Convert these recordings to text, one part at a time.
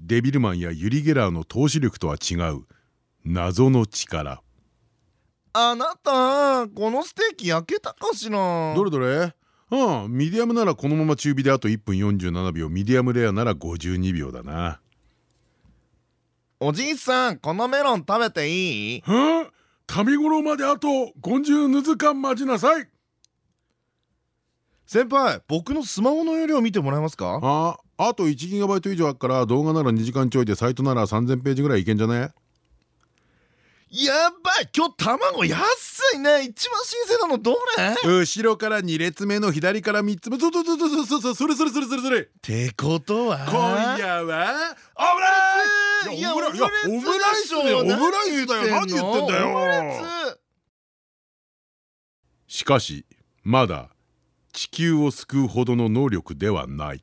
デビルマンやユリ・ゲラーの透視力とは違う謎の力。あなたこのステーキ焼けたかしら？どれどれ？ああミディアムならこのまま中火であと1分47秒ミディアムレアなら52秒だな。おじいさんこのメロン食べていい？はあ食べ頃まであと50時間待ちなさい。先輩僕のスマホの容量見てもらえますか？ああと 1GB 以上あっから動画なら2時間ちょいでサイトなら3000ページぐらいいけんじゃね？やばい。今日卵安いね。一番新鮮なのどれ？後ろから2列目の左から3つ目。そうそうそうそうそうそうそれそれそれそれそれ。ってことは？今夜は？オムライス！いやオムライス！オムライスだよ。オムライスだよ。何言ってんだよ。しかしまだ地球を救うほどの能力ではない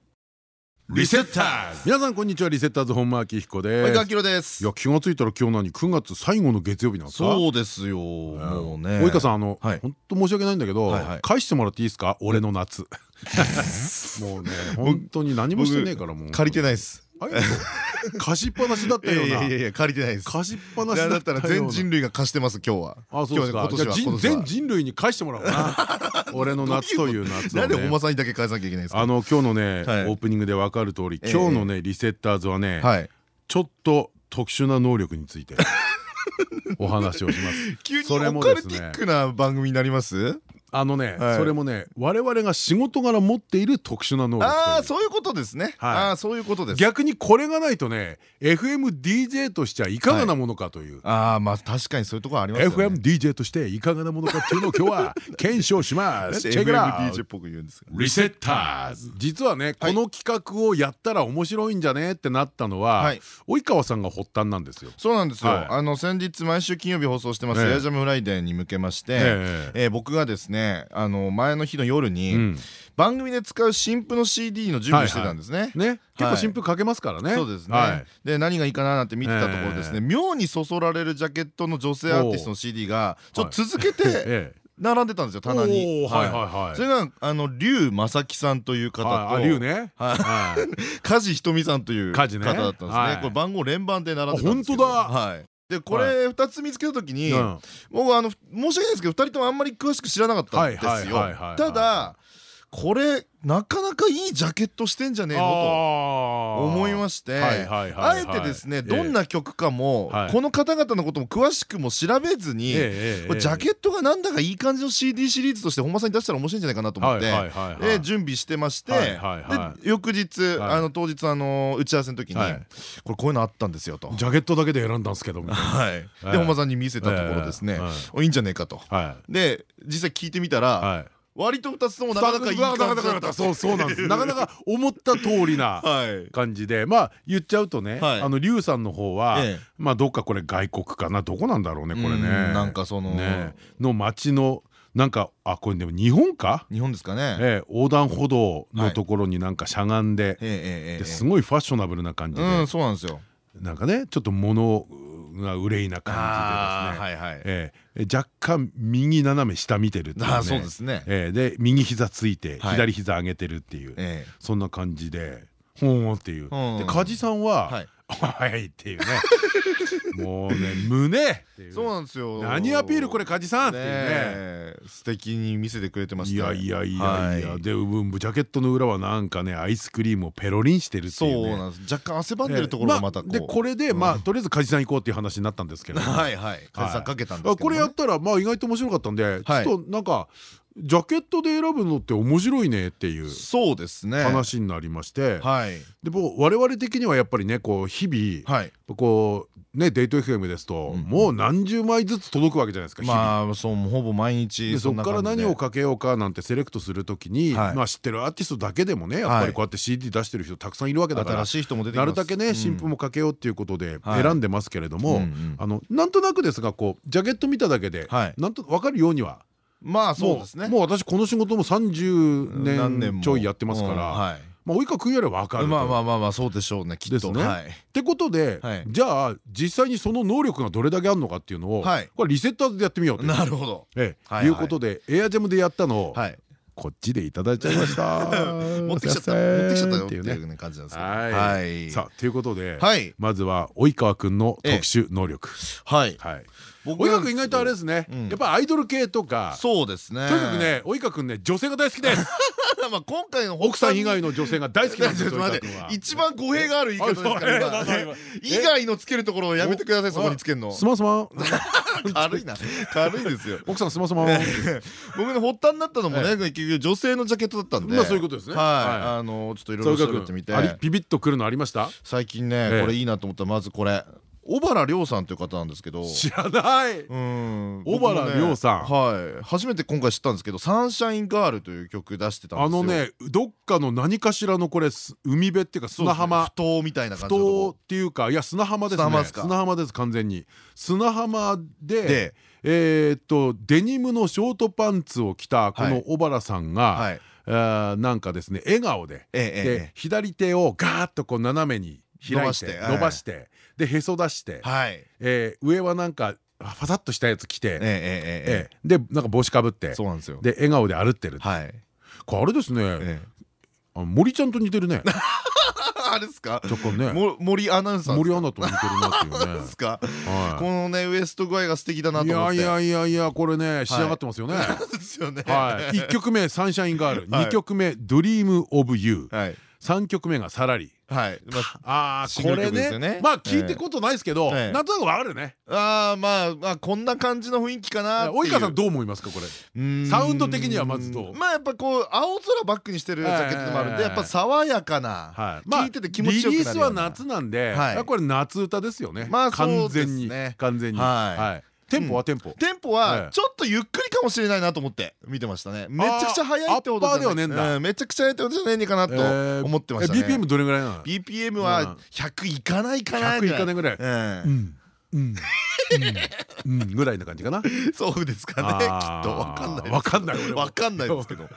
リセッターズ。皆さんこんにちは。リセッターズ本間明彦です。及川明です。いや気がついたら今日何？9月最後の月曜日なんですか？そうですよ。もうね。及川さんあの本当申し訳ないんだけど返してもらっていいですか？俺の夏。もうね本当に何もしてねえからもう。借りてないです。貸しっぱなしだったような。いやいや借りてないです。貸しっぱなしだったら全人類が貸してます今日は。あそうですか。全人類に返してもらおうな俺の夏という夏なんでおまさんにだけ返さなきゃいけないんですか？あの今日のねオープニングで分かる通り今日のねリセッターズはねちょっと特殊な能力についてお話をします。急にオカルティックな番組になります？あのね、それもね我々が仕事柄持っている特殊な能力ああそういうことですね。ああそういうことです。逆にこれがないとね FMDJ としてはいかがなものかという。ああまあ確かにそういうところありますよね。FMDJ としていかがなものかっていうのを今日は 検証します。チェックラ FMDJ っぽく言うんですリセッターズ。実はねこの企画をやったら面白いんじゃねってなったのは及川さんが発端なんですよ。そうなんですよ。あの先日毎週金曜日放送してますエアジャムフライデーに向けまして僕がですねあの前の日の夜に番組で使う新譜の CD の準備してたんですね。ね結構新譜かけますからね。そうですね。で何がいいかななんて見てたところですね妙にそそられるジャケットの女性アーティストの CD がちょっと続けて 並んでたんですよ棚に。それがあの龍正樹さんという方と龍ね。梶ひとみさんという方だったんですね。これ番号連番で並んでたんですけど。本当だ。はい。でこれ2つ見つけた時に僕あの申し訳ないですけど2人ともあんまり詳しく知らなかったんですよ。ただこれなかなかいいジャケットしてんじゃねえの？と思いましてあえてですねどんな曲かもこの方々のことも詳しくも調べずにジャケットがなんだかいい感じの CD シリーズとして本間さんに出したら面白いんじゃないかなと思って準備してましてで翌日あの当日あの打ち合わせの時にこれこういうのあったんですよと。ジャケットだけで選んだんですけどはい。で本間さんに見せたところですね。い。い。んじゃねえかと。で実際聞いてみたら割と2つともなかなかいい感じだった。そうそうなんです。なかなか思った通りな 感じで。まあ言っちゃうとねあの龍さんの方はまあどっかこれ外国かな。どこなんだろうねこれね。なんかそのの街のなんかあこれでも日本か？日本ですかね。え横断歩道のところになんかしゃがんで。すごいファッショナブルな感じで。そうなんですよ。なんかねちょっと物が憂いな感じでですね若干右斜め下見てるっていうねそうですねで右膝ついて左膝上げてるっていうそんな感じでほんっていうで梶さんは「はい」っていうね。もうね胸そうなんですよ。何アピールこれ梶さんっていうね。素敵に見せてくれてましたいやいやいやいや。でジャケットの裏はなんかねアイスクリームをペロリンしてるっていうそうなんです。若干汗ばんでるところがまたでこれでまあとりあえず梶さん行こうっていう話になったんですけど。はいはい。梶さんかけたんですこれやったらまあ意外と面白かったんでちょっとなんかジャケットで選ぶのって面白いねっていうそうですね。話になりまして、はい、でも我々的にはやっぱりねこう日々、はい、こうねデート FM ですと、うん、もう何十枚ずつ届くわけじゃないですかまあそうほぼ毎日そこから何をかけようかなんてセレクトするときに、はい、まあ知ってるアーティストだけでもねやっぱりこうやって CD 出してる人たくさんいるわけだから新しい人も出てなるだけね新譜もかけようっていうことで選んでますけれどもあのなんとなくですがこうジャケット見ただけでなんと分かるようにはまあそうですね。もう私この仕事も30年ちょいやってますから。まあ及川君よりは分かるまあまあまあまあそうでしょうねきっと。ね。ってことでじゃあ実際にその能力がどれだけあるのかっていうのをこれリセッターズでやってみようとなるほど。いうことでエアジャムでやったのをこっちでいただいちゃいました。持ってきちゃった。持ってきちゃったよっていう感じなんですはい。さあということでまずは及川君の特殊能力。はい。及川君意外とあれですね。やっぱアイドル系とか。そうですね。とにかくね及川君ね女性が大好きです。まあ今回の奥さん以外の女性が大好きなんですよ 一番語弊がある言い方ですから以 外のつけるところをやめてくださいそこにつけるの。すまスま軽いな。軽いですよ。奥さんすまスま僕の発端になったのもね結局女性のジャケットだったんで。まあそういうことですね。はい。あのちょっといろいろ調べてみて。ビビッとくるのありました？最近ねこれいいなと思った。らまずこれ小原亮さんという方なんですけど。知らない。小原亮さん。はい。初めて今回知ったんですけど「サンシャインガール」という曲出してたんですよ。あのねどっかの何かしらのこれ海辺っていうか砂浜。不当みたいな感じ不当っていうかいや砂浜ですね。砂浜です完全に。砂浜でえっとデニムのショートパンツを着たこの小原さんがなんかですね笑顔で。左手をガーッとこう斜めに開いて伸ばしてでへそ出して、え上はなんかファサッとしたやつ着てでなんか帽子かぶってそうなんですよ。で笑顔で歩ってる。これあれですね。森ちゃんと似てるね。あれですか？若干ね。森アナウンサー森アナと似てるなっていうね。ですか？このねウエスト具合が素敵だなと思って。いやいやいやいやこれね仕上がってますよね。ですよね。はい。1曲目「Sunshine Girl」2曲目「Dream of You」3曲目が「サラリー」はい、ああこれね。まあ聞いてことないですけどなんとなくわかるね。ああまあまあこんな感じの雰囲気かな及川さんどう思いますかこれ？サウンド的にはまずどう？まあやっぱこう青空バックにしてるジャケットでもあるんでやっぱ爽やかな聞いてて気持ちよくなるリリースは夏なんでこれ夏歌ですよね。完全に。完全に。はいテンポはテンポ。テンポはちょっとゆっくりかもしれないなと思って見てましたね。めちゃくちゃ速いってことじゃない。めちゃくちゃ速いってことじゃないのかなと思ってましたね。BPM どれぐらいなの？BPM は100いかないかな100い。かないぐらい。うん。うんぐらいな感じかな。そうですかね。きっとわかんない。わかんない。わかんないですけど。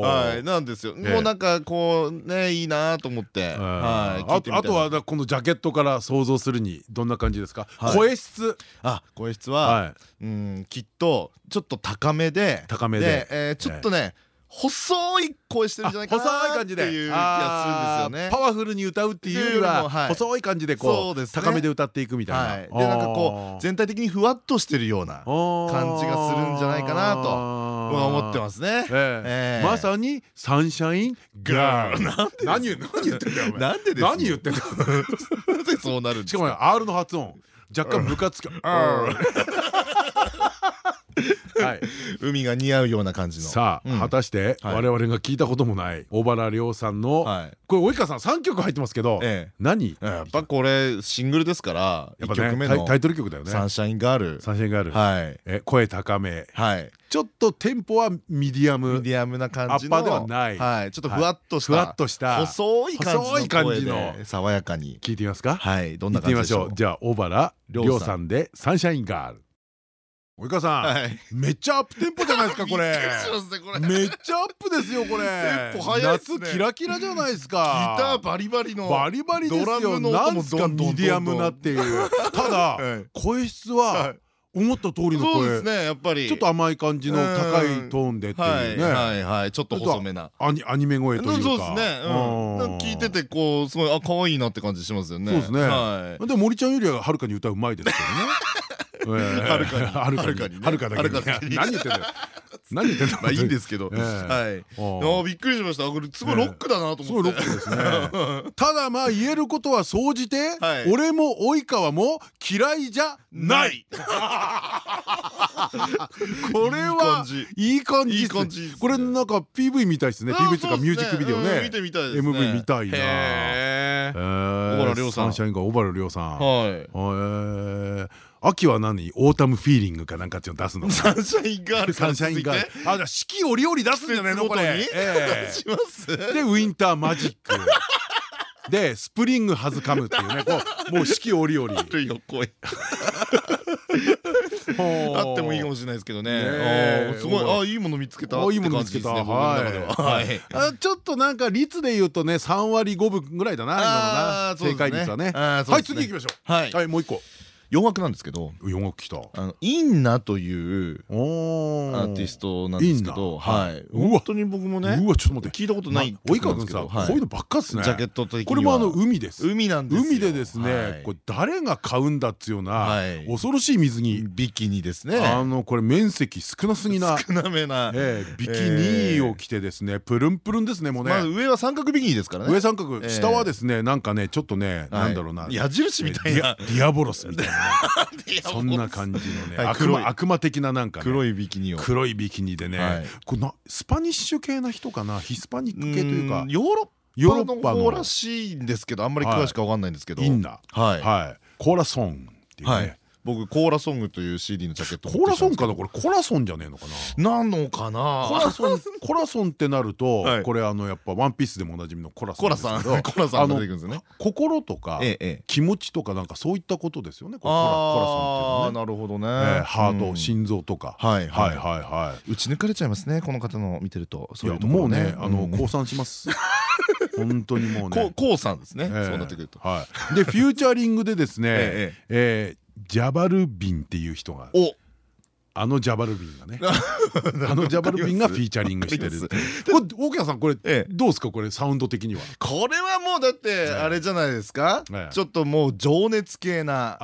はい、なんですよ。もうなんかこうねいいなと思って。はい。あとはこのジャケットから想像するにどんな感じですか？声質？あ、声質はうんきっとちょっと高めで高めでちょっとね。細い声してるんじゃないかな細い感じでっていう気がするんですよね。パワフルに歌うっていうよりは細い感じでこう高めで歌っていくみたいな。でなんかこう全体的にふわっとしてるような感じがするんじゃないかなと思ってますね。まさにサンシャインガール。何言ってんだよなんで何言ってんだよ。そうなるんですか？しかも R の発音。若干ムカつく はい、海が似合うような感じの。さあ、果たして我々が聞いたこともない小原亮さんの、これ及川さん三曲入ってますけど、何？やっぱこれシングルですから1曲目のタイトル曲だよね「Sunshine Girl」 Sunshine Girl はい。え声高め。はい。ちょっとテンポはミディアム。ミディアムな感じのアッパーではない。はい。ちょっとふわっとしたふわっとした細い感じの爽やかに。聞いてみますか？はい。どんな感じでしょう？じゃあ小原亮さんで「Sunshine Girl」及川さん、めっちゃアップテンポじゃないですか これ。めっちゃアップですよこれ。夏キラキラじゃないですか。ギターバリバリのバリバリですよ。なんですかミディアムなっていう。ただ 声質は。思った通りの声。ですねやっぱり。ちょっと甘い感じの高いトーンでっていうね。はいはいちょっと細めな。アニアニメ声というか。そうですね。聞いててこうすごいあ可愛いなって感じしますよね。そうですね。で森ちゃんよりははるかに歌うまいですけどね はるかに。はるかに。はるかだけに。何言ってんだよ。何言ってんのまあいいんですけど。はい。あびっくりしました。これすごいロックだなと思って。すごいロックですね。ただまあ言えることは総じて俺も及川も嫌いじゃない。これはいい感じ。これなんか PV みたいですね。PV とかミュージックビデオね。見てみたい MV 見たいな。小原亮さん。 Sunshine が小原亮さん。はい秋は何？ Autumn Feeling かなんかっていうの出すの。 Sunshine Girl。Sunshine Girl。あじゃ四季折々出すんじゃないのこれで Winter Magic で Spring Has Come っていうね。こうもう四季折々。あるよ声あってもいいかもしれないですけどね。すごい。あいいもの見つけたいいもの見つけた。はい。ちょっとなんか率で言うとね3割5分ぐらいだな正解率はね。はい次行きましょう。はいもう一個洋楽なんですけど洋楽きた。あのインナというアーティストなんですけどはい。本当に僕もねうわちょっと待って。聞いたことない及川君さこういうのばっかっすね。ジャケット的これもあの海です。海なんです海でですねこれ誰が買うんだっつうような恐ろしい水着。ビキニですね。あのこれ面積少なすぎな。少なめな。ビキニを着てですねプルンプルンですねもうね。上は三角ビキニですからね。上三角。下はですねなんかねちょっとねなんだろうな。矢印みたいな。ディアボロスみたいな そんな感じのね悪魔悪魔的ななんか黒いビキニを。黒いビキニでねこなスパニッシュ系な人かな？ヒスパニック系というかヨーロッパの。方らしいんですけどあんまり詳しくわかんないんですけど。インナはい。コーラソンっていうね僕コーラソングという CD のジャケットコーラソンかなこれ。コラソンじゃねえのかな。なのかな。コラソンコラソンってなるとこれあのやっぱワンピースでもおなじみのコラソンコラさん コラさんが出てくるんですね。心とか気持ちとかなんかそういったことですよねコラソンっていうのはなるほどね。ハート心臓とか。はいはい。はいはい打ち抜かれちゃいますねこの方の見てると。そういうもうねあの降参します。本当にもうね。降参ですね。そうなってくると。はい。でフューチャリングでですねえジャバルビンっていう人があのジャバルビンがね。あのジャバルビンがフィーチャリングしてるこれ大木さんこれどうですか？これサウンド的には。これはもうだってあれじゃないですか？ちょっともう情熱系な。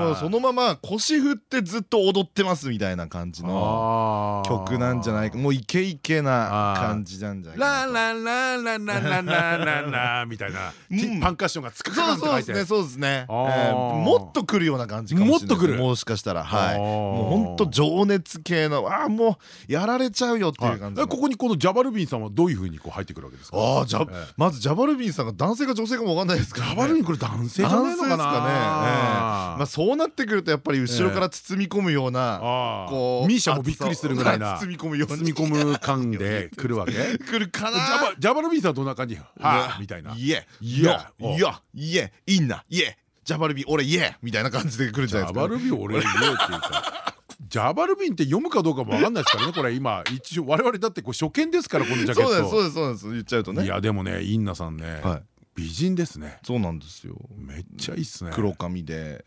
もうそのまま腰振ってずっと踊ってますみたいな感じの曲なんじゃないか。もうイケイケな感じなんじゃないかラララララララララみたいな。パンカッションがつくそうですねそうですね。もっとくるような感じかもしれない。もしかしたら。はいもう本当情熱系のああもうやられちゃうよっていう感じここにこのジャバルビンさんはどういうふうにこう入ってくるわけですか？あじゃまずジャバルビンさんが男性か女性かも分かんないですからジャバルビンこれ男性じゃないのかな？まあそうなってくるとやっぱり後ろから包み込むようなこうミーシャもびっくりするぐらいな包み込むよう包み込む感で来るわけ？来るかな？ジャバルビンさんどんな感じ？はあみたいな。イエイエイエイエインナイエジャバルビン俺イエみたいな感じで来るじゃないですか。ジャバルビン俺イエっていうか ジャバルビンって読むかどうかも分かんないですからねこれ今一応我々だってこう初見ですからこのジャケット。そうですそうですそうです言っちゃうとね。いやでもねインナさんね美人ですね。そうなんですよ。めっちゃいいっすね。黒髪で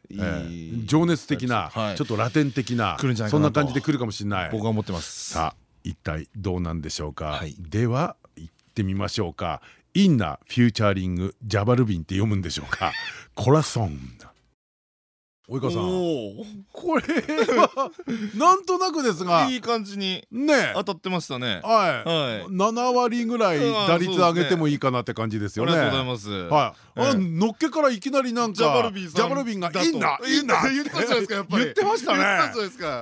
情熱的なちょっとラテン的なそんな感じで来るかもしれない。僕は思ってます。さあ一体どうなんでしょうか。では行ってみましょうか。インナフューチャーリングジャバルビンって読むんでしょうか croissant. 及川さん。これ。は なんとなくですが。いい感じに当たってましたね。はい。7割ぐらい打率上げてもいいかなって感じですよね。ありがとうござい。ますはいのっけからいきなりなんかジャバルビンジャバルビンがいいんだ。いいんだ。言ってましたですかやっぱり。言ってましたね。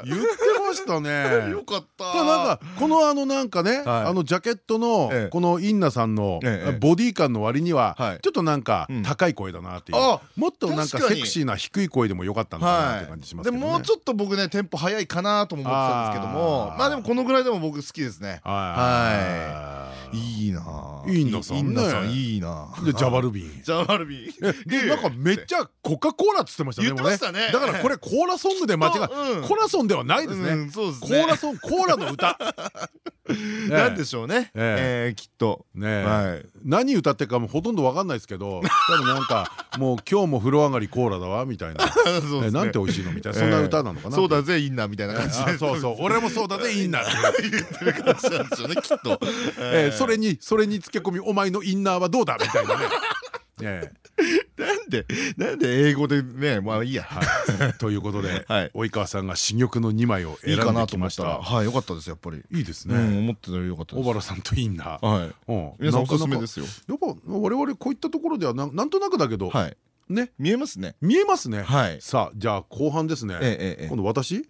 言ってましたね。よかった。なんかこのあのなんかねあのジャケットのこのインナさんのボディ感の割にはちょっとなんか高い声だなっていう。もっとなんかセクシーな低い声でもよかったのかなって感じしますでももうちょっと僕ねテンポ早いかなとも思ってたんですけどもまあでもこのぐらいでも僕好きですね。はい。い。いないいなさんね。いいなでジャバルビンジャバルビンでなんかめっちゃコカ・コーラっつってましたねだからこれコーラソングで間違いコラソンではないですね。コーラソンコーラの歌。なんでしょうね。きっと。何歌ってるかもほとんど分かんないですけど多分なんかもう今日も風呂上がりコーラだわみたいな なんて美味しいのみたいな。そんな歌なのかな。そうだぜいいなみたいな感じ。でそうそう。俺もそうだぜいいな。って言ってる感じなんでしょうねきっと。それにそれにつけ込みお前のインナーはどうだみたいなね。なんでなんで英語でねまあいいや。ということで 及川さんが珠玉の2枚を選んできました。はいよかったですやっぱり。いいですね。思ってたよりよかった小原さんといいんだはい。皆さんおすすめですよ。やっぱ我々こういったところではなんとなくだけどね。見えますね。見えますね。さあじゃあ後半ですね。今度私？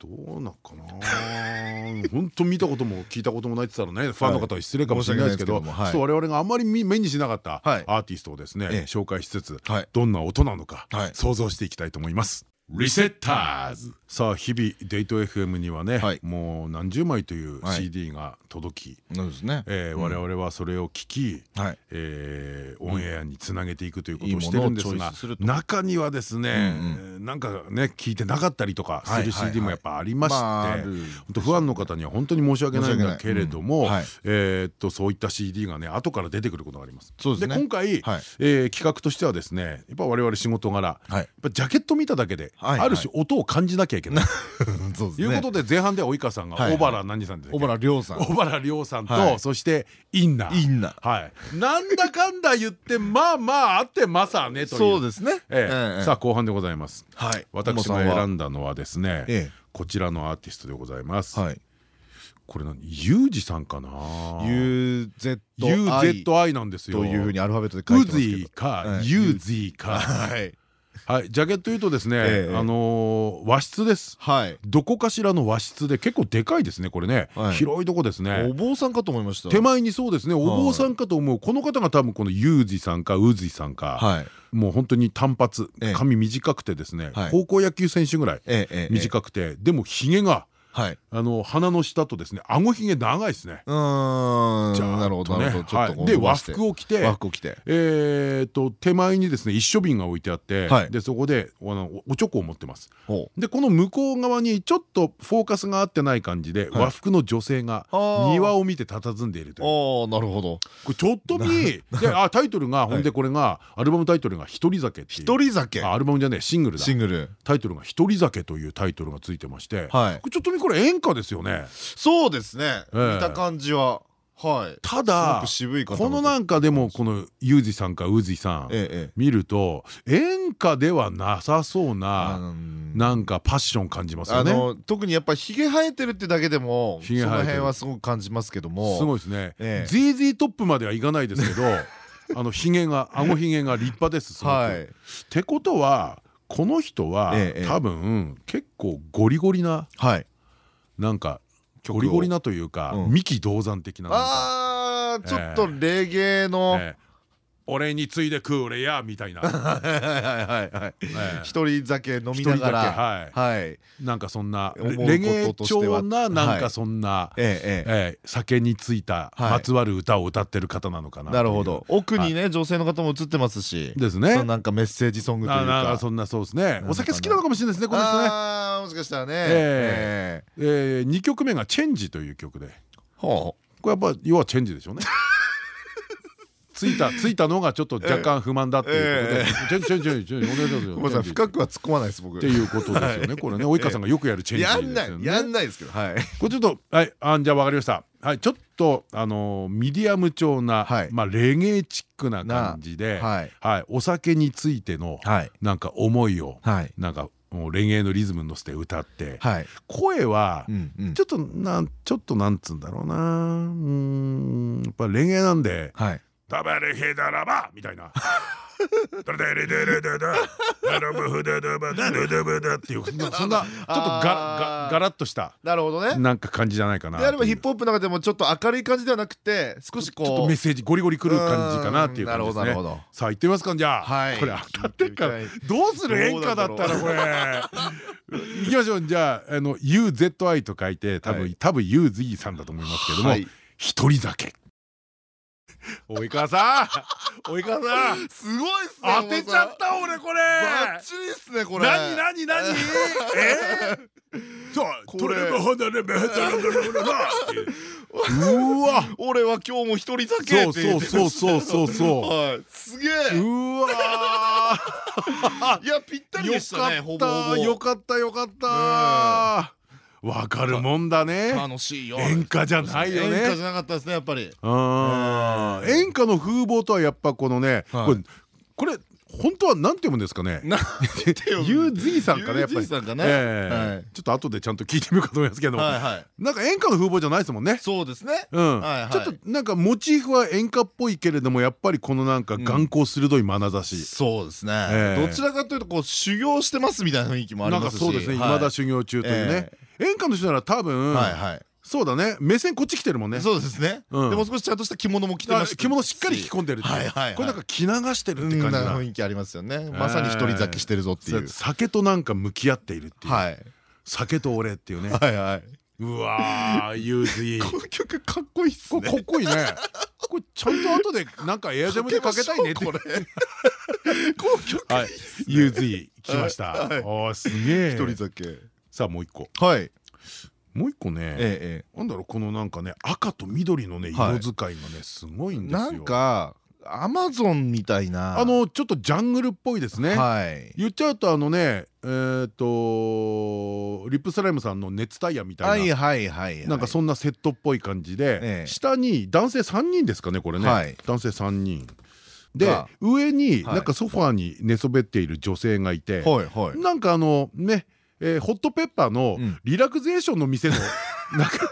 どうなっかな？本当見たことも聞いたこともないって言ったらねファンの方は失礼かもしれないですけどちょっと我々があんまり目にしなかったアーティストをですね紹介しつつどんな音なのか想像していきたいと思います。リセッターズさあ日々デート FM にはねもう何十枚という CD が届き我々はそれを聞きオンエアにつなげていくということをしてるんですが中にはですねなんかね聞いてなかったりとかする CD もやっぱありまして本当ファンの方には本当に申し訳ないんだけれどもそういった CD がね後から出てくることがあります。で今回企画としてはですねやっぱ我々仕事柄やっぱジャケット見ただけである種音を感じなきゃいけない。ということで前半では及川さんが小原何さんで小原亮さん。小原亮さんとそしてインナインナはい。なんだかんだ言ってまあまああってますわねという。そうですね。さあ後半でございます。はい。私が選んだのはですねこちらのアーティストでございます。これ何？ユージさんかな？UZI なんですよ。というふうにアルファベットで書いてますけど。ウズイかユーズイかはいはいジャケット言うとですねあの和室です。どこかしらの和室で結構でかいですねこれね。広いとこですね。お坊さんかと思いました。手前にそうですね。お坊さんかと思うこの方が多分このユージさんかウズイさんか。もう本当に単発髪短くてですね高校野球選手ぐらい短くてでもひげがはい、あの鼻の下とですね顎ひげ長いですね。うん。なるほどなるほど。で和服を着て和服を着て。えっと手前にですね一書瓶が置いてあってでそこであのおちょこを持ってます。でこの向こう側にちょっとフォーカスが合ってない感じで和服の女性が庭を見て佇んでいるという。あなるほど。これちょっと見であタイトルがほんでこれがアルバムタイトルが一人酒一人酒。アルバムじゃねシングルだ。シングル。タイトルが一人酒というタイトルがついてまして、ちょっと見これ演歌ですよね。そうですね。見た感じは。はい、ただこのなんかでもこのユージさんかウジさん見ると演歌ではなさそうななんかパッション感じますよね。特にやっぱひげ生えてるってだけでもその辺はすごく感じますけども。すごいですね。ZZ トップまではいかないですけど あのひげが顎ひげが立派ですすごく。ってことはこの人は多分結構ゴリゴリななんかゴリゴリなというか三木道山的なあちょっとレゲエの俺についでくれやみたいな。一人酒飲みながら。はい。なんかそんなレゲエ調ななんかそんな酒についたまつわる歌を歌ってる方なのかななるほど。奥にね女性の方も映ってますし。ですね。なんかメッセージソングというか。そんなそうですね。お酒好きなのかもしれないですねこれですねもしかしたらね。2曲目が「チェンジ」という曲で。これやっぱ要はチェンジでしょうねついたついたのがちょっと若干不満だっていうことで「ちょちょちょちょお願いしますよ」深くは突っ込まないです僕。っていうことですよね。これね及川さんがよくやるチェンジやんないやんないですけど。はい。これちょっとはい。あじゃあ分かりました。はい。ちょっとあのミディアム調なまあレゲエチックな感じではい。お酒についてのなんか思いをなんかもうレゲエのリズムに乗せて歌って、はい、声はちょっとなんちょっとなんつうんだろうな。うん。やっぱレゲエなんで、はい、ダバレヘダラバみたいな。ダレレデレデダダラブフダダバダダダバダっていうそんなちょっとガガラッとしたなるほどね。なんか感じじゃないかなであればヒップホップの中でもちょっと明るい感じではなくて少しこうちょっとメッセージゴリゴリくる感じかなっていう感じですね。さあ行ってみますかじゃあ。これ当たってっからどうする？演歌だったらこれ。いきましょう。じゃああの UZI と書いて多分多分 UZ さんだと思いますけども一人酒 及川さん。及川さん。すごいっすね当てちゃった俺これ。バッチリっすねこれ。何何何？え？そうこれ離れ離れ離れ。うわ。俺は今日も一人酒そうそうそうそうそうそう。すげえ。うわいやぴったりでしたねよかったよかったわかるもんだね。楽しいよ。演歌じゃないよね。演歌じゃなかったですねやっぱり。演歌の風貌とはやっぱこのねこれ本当はなんて読むんですかね？ユーズイさんかねやっぱり。ちょっと後でちゃんと聞いてみようかと思いますけど。なんか演歌の風貌じゃないですもんね。そうですね。うん。ちょっとなんかモチーフは演歌っぽいけれどもやっぱりこのなんか眼光鋭い眼差し。そうですね。どちらかというとこう修行してますみたいな雰囲気もありますし。そうですね。未だ修行中というね。演歌の人なら多分。はいはい。そうだね。目線こっち来てるもんね。そうですね。でも少しちゃんとした着物も着てまし着物しっかり着込んでるこれなんか着流してるって感じな。雰囲気ありますよね。まさに一人酒してるぞっていう。酒となんか向き合っているっていう。酒と俺っていうね。はいはい。うわーユーズイこの曲かっこいいっすね。かっこいいね。これちゃんと後でなんかエアジャムでかけたいねって。これ。この曲。ユーズイ来ました。おすげえ。一人酒。さあもう一個。はいもう一個ね、なんだろうこのなんかね赤と緑のね色使いがねすごいんですよ。なんかアマゾンみたいな。あのちょっとジャングルっぽいですね。はい、言っちゃうとあのねえっとリップスライムさんの熱タイヤみたいな。なんかそんなセットっぽい感じで下に男性3人ですかねこれね。男性3人。で上になんかソファーに寝そべっている女性がいてなんかあのねえー、ホットペッパーのリラクゼーションの店の、なんか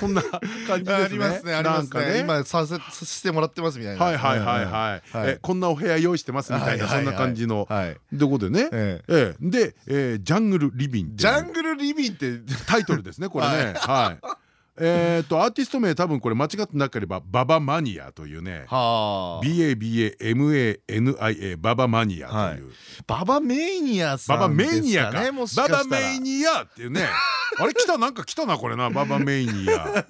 こんな感じですね。ありますね。ありますね。今させしてもらってますみたいな。はいはいはいはい。えこんなお部屋用意してますみたいなそんな感じの。どこでね。ええでえジャングルリビン。ジャングルリビンってタイトルですねこれね。はい。えっとアーティスト名多分これ間違ってなければババマニアというね。BABAMANIA ババマニアという。ババメイニアさんババメイニアか。ババメイニアっていうね。あれ来たなんか来たなこれな。ババメイニア。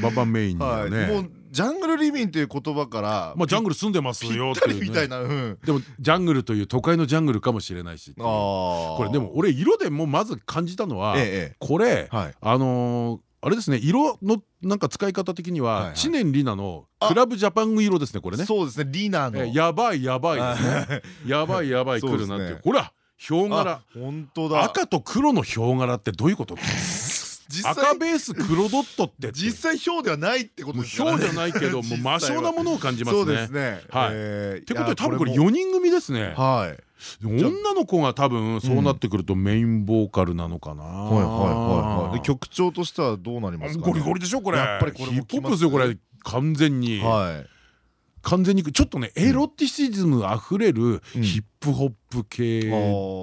ババメイニアね。もうジャングルリビンという言葉からまあジャングル住んでますよってみたいなでもジャングルという都会のジャングルかもしれないしこれでも俺色でもまず感じたのはこれあのあれですね色のなんか使い方的には知念里奈のクラブジャパン色ですねこれね。そうですねリナの。やばいやばい。ですねやばいやばい来るなんて。ほらヒョウ柄。本当だ。赤と黒のヒョウ柄ってどういうこと？赤ベース黒ドットって。実際ヒョウではないってことですね。ヒョウじゃないけど もう魔性なものを感じますね。そうですね。はい。ってことで多分これ4人組ですね。はい女の子が多分そうなってくるとメインボーカルなのかな。はいはいはいはい。曲調としてはどうなりますか。ゴリゴリでしょこれ。やっぱりこれヒップホップですよこれ完全に。はい。完全にちょっとねエロティシズムあふれるヒップホップ系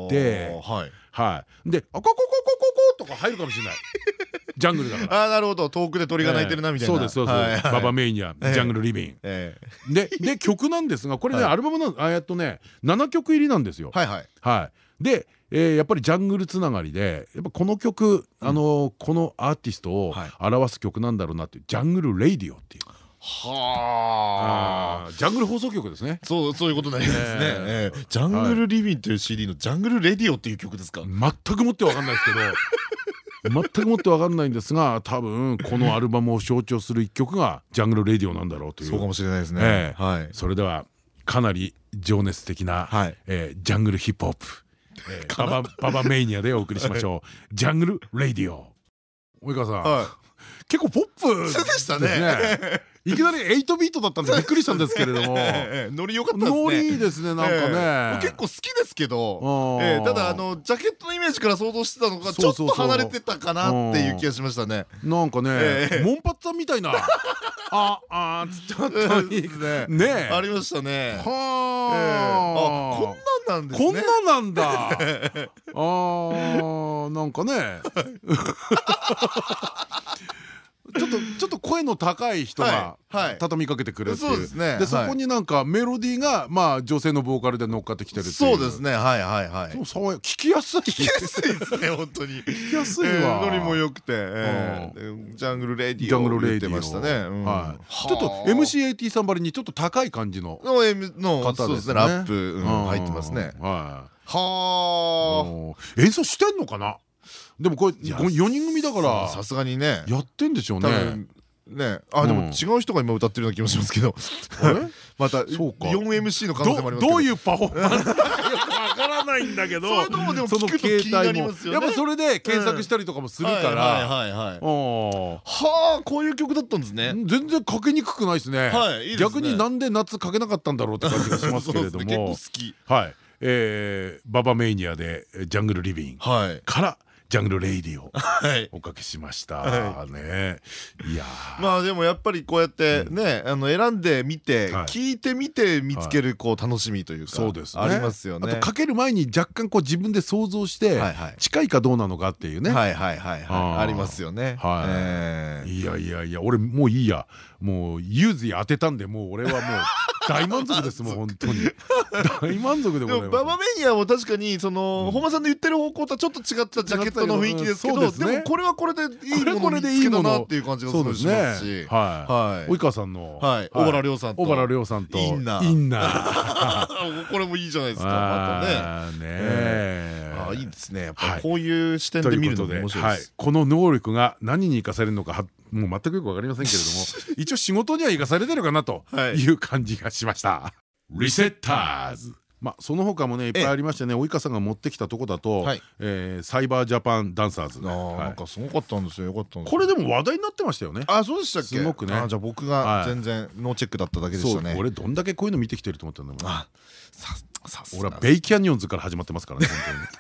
で、はいはい。で、あこここここことか入るかもしれない。ジャングルだから。ああなるほど遠くで鳥が鳴いてるなみたいな。そうですそうです。ババメイニアジャングルリビン。でで曲なんですがこれねアルバムのあやっとね7曲入りなんですよ。はいはい。はい。でえー、やっぱりジャングルつながりでやっぱこの曲、あのこのアーティストを表す曲なんだろうなっていう「ジャングル・レイディオ」っていう。はあ、ジャングル放送局ですね。そう、そういうことになりますね。ジャングルリビンという CD のジャングルレディオっていう曲ですか？全くもってわかんないですけど。全くもってわかんないんですが多分このアルバムを象徴する一曲がジャングルレディオなんだろうという。そうかもしれないですね、はい、それではかなり情熱的な、ジャングルヒップホップ、えー、ババババメイニアでお送りしましょう。ジャングルレディオ。及川さん、はい、結構ポップでしたね。いきなり8ビートだったんでびっくりしたんですけれども。ノリ良かったですね。ノリいいですねなんかね。結構好きですけどただあのジャケットのイメージから想像してたのがちょっと離れてたかなっていう気がしましたね。なんかねモンパッツァみたいな。ああちょっといいですねねありましたね。はあ。こんなんなんですね。こんなんなんだ。あなんかねちょっと ちょっと声の高い人が畳みかけてくれるっていう。でそこになんかメロディーがまあ女性のボーカルで乗っかってきてるそうですねはいはいはい。聞きやすい。聞きやすいですね本当に。聞きやすいわ。ノリも良くて。ジャングルレディオ言ってましたね。ちょっと MC80 さんばりにちょっと高い感じの方ですね。ラップ入ってますね。はあ。演奏してんのかな？でもこれ4人組だからさすがにね。やってんでしょうね。ね。あでも違う人が今歌ってるような気もしますけど。また 4MC の可能性もありますど。ういうパフォーマンスわからないんだけどそういうとこでもやっぱそれで検索したりとかもするから。はあこういう曲だったんですね。全然かけにくくないですね。逆になんで夏かけなかったんだろうって感じがしますけれども。はい。ババメイニアでジャングルリビンからジャングルレイディをおかけしましたね。いやまあでもやっぱりこうやってねあの選んでみて聞いてみて見つけるこう楽しみというかそうですありますよね。あとかける前に若干こう自分で想像して近いかどうなのかっていうね。はいはいはいありますよね。はい。いやいやいや俺もういいやもうユーズに当てたんでもう俺はもう。大満足ですもん本当に。大満足でございます。ババメニアも確かにその本間さんの言ってる方向とはちょっと違ったジャケットの雰囲気ですけどでもこれはこれでいいもの見つけたなっていう感じがするし。ますしはい。及川さんの。小原亮さんと。小原亮さんと。インナー。インナー。これもいいじゃないですかまたね。ねあいいですね。やっぱこういう視点で見るの面白いです。この能力が何に生かされるのかもう全くよく分かりませんけれども 一応仕事には生かされてるかなとい。う感じがしました。リセッターズまあその他もねいっぱいありましてね及川さんが持ってきたとこだとサイバージャパンダンサーズなんかすごかったんですよ。よかったこれでも話題になってましたよね。あそうでしたっけ？すごくね。じゃあ僕が全然ノーチェックだっただけでしたね。俺どんだけこういうの見てきてると思ったんだもん俺はベイキャニオンズから始まってますからね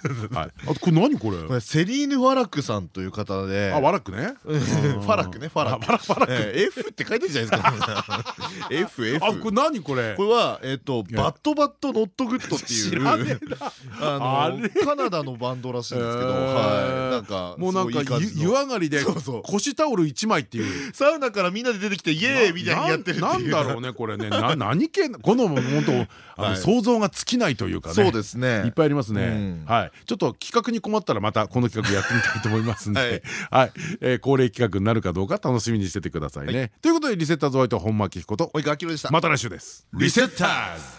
本当に。はい。あとこれ何これ？これセリーヌ・ファラックさんという方で。あワラックね。ファラックねファラック。ファラック。F って書いてるじゃないですか F F あこれ何これ？これはえっと BadBadNotGood っていう。あのカナダのバンドらしいんですけどはい。なんかもうなんか湯上がりで腰タオル一枚っていう。サウナからみんなで出てきてイエーイみたいにやってるなんだろうねこれね。な何系？この本当想像がつきないというかね。そうですね。いっぱいありますね。はい。ちょっと企画に困ったらまたこの企画やってみたいと思いますんで。はい。恒例企画になるかどうか楽しみにしててくださいね。ということでリセッターズホワイト本間明彦と及川明でした。また来週です。リセッターズ